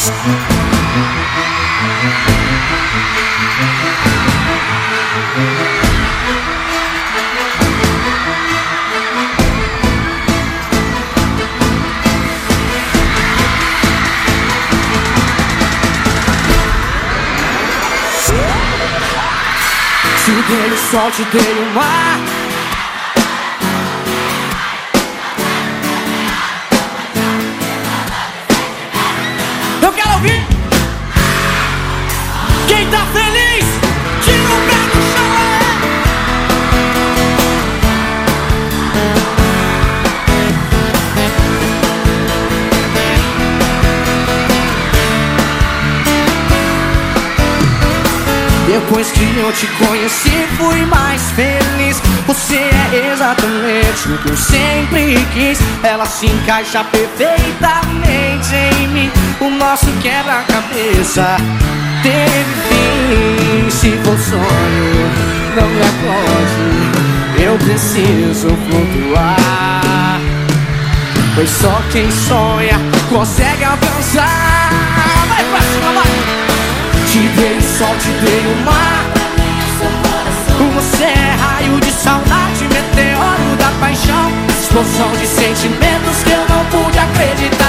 Te dei o sol, te dei o mar Depois que eu te conheci, fui mais feliz. Você é exatamente o que eu sempre quis. Ela se encaixa perfeitamente em mim. O nosso quebra-cabeça teve fim. Se for sonho, não me acorde. Eu preciso flutuar. Pois só quem sonha consegue alcançar. Vai pra cima, vai! Te dei o sol, te dei o mar Você é raio de saudade, meteoro da paixão Explosão de sentimentos que eu não pude acreditar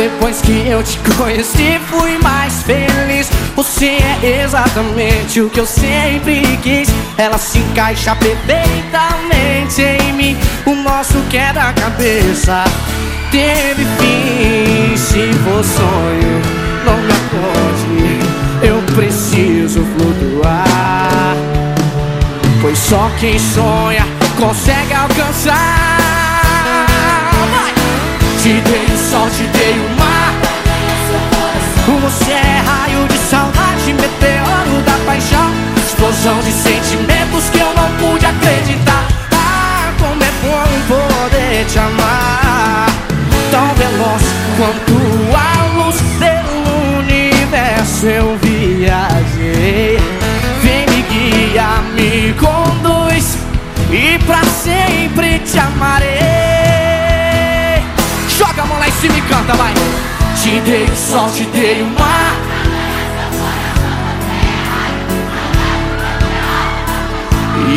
Depois que eu te conheci, fui mais feliz. Você é exatamente o que eu sempre quis. Ela se encaixa perfeitamente em mim. O nosso quebra-cabeça teve fim. Se for sonho, não me acorde. Eu preciso flutuar. Pois só quem sonha consegue alcançar. Vai! Te dei o sol, te dei o eu viajei. Vem me guiar, me conduz. E pra sempre te amarei. Joga a mão lá em cima e canta, vai. Te dei o sol, te dei o mar.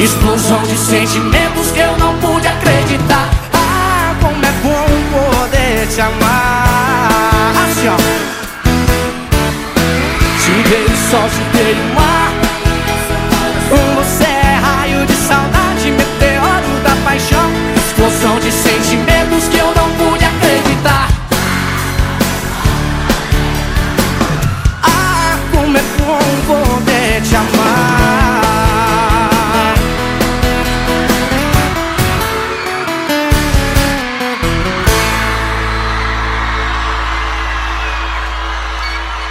Explosão de sentimentos que eu não pude acreditar. Ah, como é bom poder te amar Assim, ó Te dei